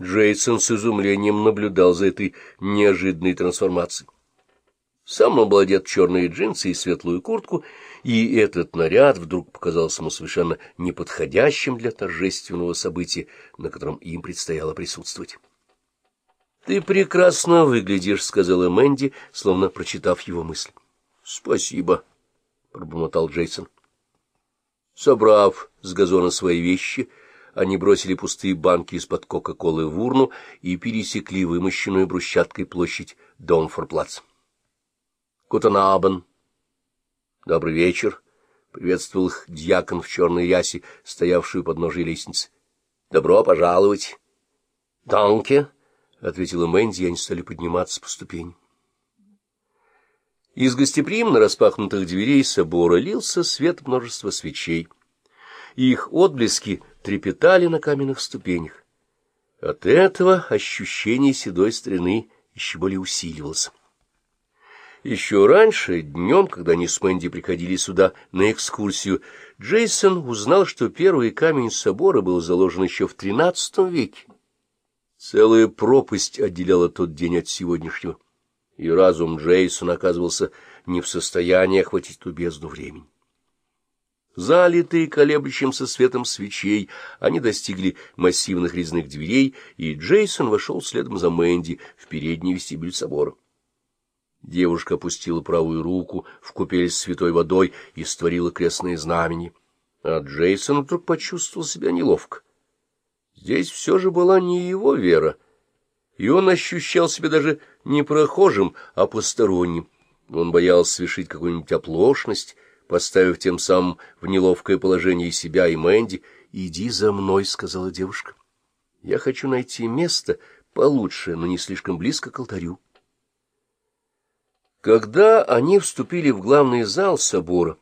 Джейсон с изумлением наблюдал за этой неожиданной трансформацией. Сам он был одет в черные джинсы и светлую куртку, и этот наряд вдруг показался ему совершенно неподходящим для торжественного события, на котором им предстояло присутствовать. — Ты прекрасно выглядишь, — сказала Мэнди, словно прочитав его мысль. — Спасибо, — пробормотал Джейсон. Собрав с газона свои вещи, — они бросили пустые банки из-под Кока-Колы в урну и пересекли вымощенную брусчаткой площадь Домфорплац. «Кутанабен!» «Добрый вечер!» — приветствовал их дьякон в черной рясе, стоявшую под ножей лестницы. «Добро пожаловать!» «Данке!» — ответила Мэнди, и они стали подниматься по ступеням. Из гостеприимно распахнутых дверей собора лился свет множества свечей. Их отблески трепетали на каменных ступенях. От этого ощущение седой старины еще более усиливалось. Еще раньше, днем, когда они с Мэнди приходили сюда на экскурсию, Джейсон узнал, что первый камень собора был заложен еще в XIII веке. Целая пропасть отделяла тот день от сегодняшнего, и разум Джейсона оказывался не в состоянии охватить ту бездну времени. Залитые колеблющимся светом свечей, они достигли массивных резных дверей, и Джейсон вошел следом за Мэнди в передний вестибюль собора. Девушка опустила правую руку в купель с святой водой и створила крестное знамени. А Джейсон вдруг почувствовал себя неловко. Здесь все же была не его вера, и он ощущал себя даже не прохожим, а посторонним. Он боялся совершить какую-нибудь оплошность, поставив тем самым в неловкое положение себя, и Мэнди. «Иди за мной», — сказала девушка. «Я хочу найти место получше, но не слишком близко к алтарю». Когда они вступили в главный зал собора,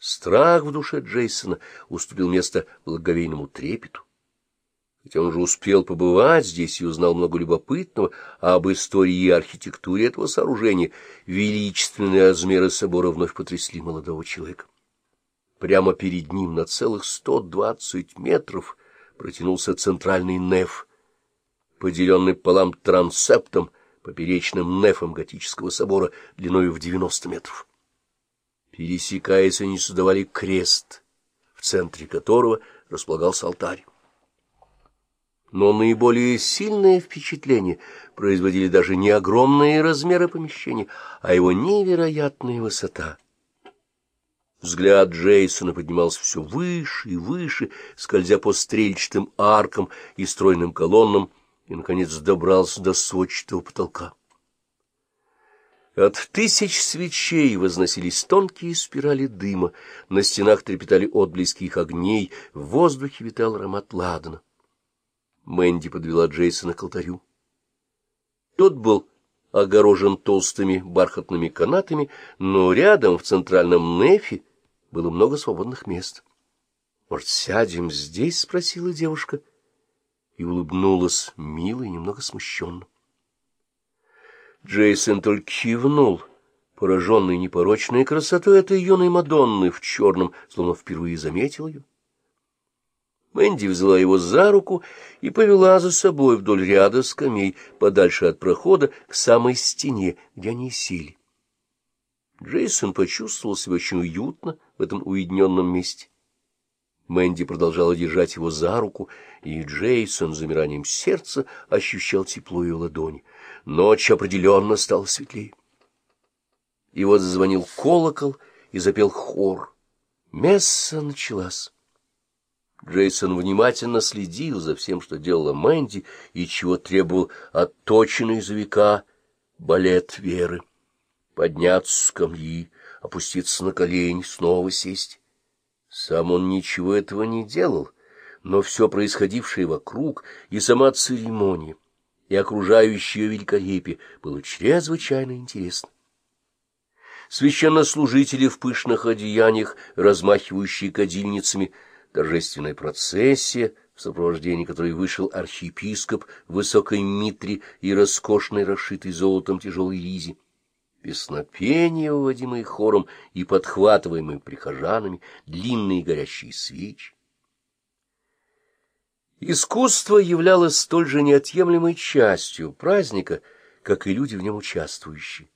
страх в душе Джейсона уступил место благоговейному трепету. Хотя он уже успел побывать здесь и узнал много любопытного об истории и архитектуре этого сооружения, величественные размеры собора вновь потрясли молодого человека. Прямо перед ним на целых сто двадцать метров протянулся центральный неф, поделенный полам трансептом, поперечным нефом готического собора длиной в девяносто метров. Пересекаясь, они создавали крест, в центре которого располагался алтарь. Но наиболее сильное впечатление производили даже не огромные размеры помещения, а его невероятная высота. Взгляд Джейсона поднимался все выше и выше, скользя по стрельчатым аркам и стройным колоннам, и, наконец, добрался до сводчатого потолка. От тысяч свечей возносились тонкие спирали дыма, на стенах трепетали отблески их огней, в воздухе витал аромат ладана. Мэнди подвела Джейсона к алтарю. Тот был огорожен толстыми бархатными канатами, но рядом, в центральном нефе, было много свободных мест. — Может, сядем здесь? — спросила девушка. И улыбнулась мило и немного смущенно. Джейсон только кивнул, пораженный непорочной красотой этой юной Мадонны в черном, словно впервые заметил ее. Мэнди взяла его за руку и повела за собой вдоль ряда скамей, подальше от прохода, к самой стене, где они сели. Джейсон почувствовал себя очень уютно в этом уединенном месте. Мэнди продолжала держать его за руку, и Джейсон замиранием сердца ощущал тепло ее ладони. Ночь определенно стала светлее. И вот зазвонил колокол и запел хор. Месса началась. Джейсон внимательно следил за всем, что делала Мэнди, и чего требовал отточенный за века балет веры. Подняться с скамьи, опуститься на колени, снова сесть. Сам он ничего этого не делал, но все происходившее вокруг, и сама церемония, и окружающее великолепие было чрезвычайно интересно. Священнослужители в пышных одеяниях, размахивающие кадильницами, — торжественная процессия, в сопровождении которой вышел архиепископ в высокой митре и роскошной, расшитой золотом тяжелой ризе, песнопения, выводимые хором и подхватываемые прихожанами, длинные горящие свечи. Искусство являлось столь же неотъемлемой частью праздника, как и люди в нем участвующие.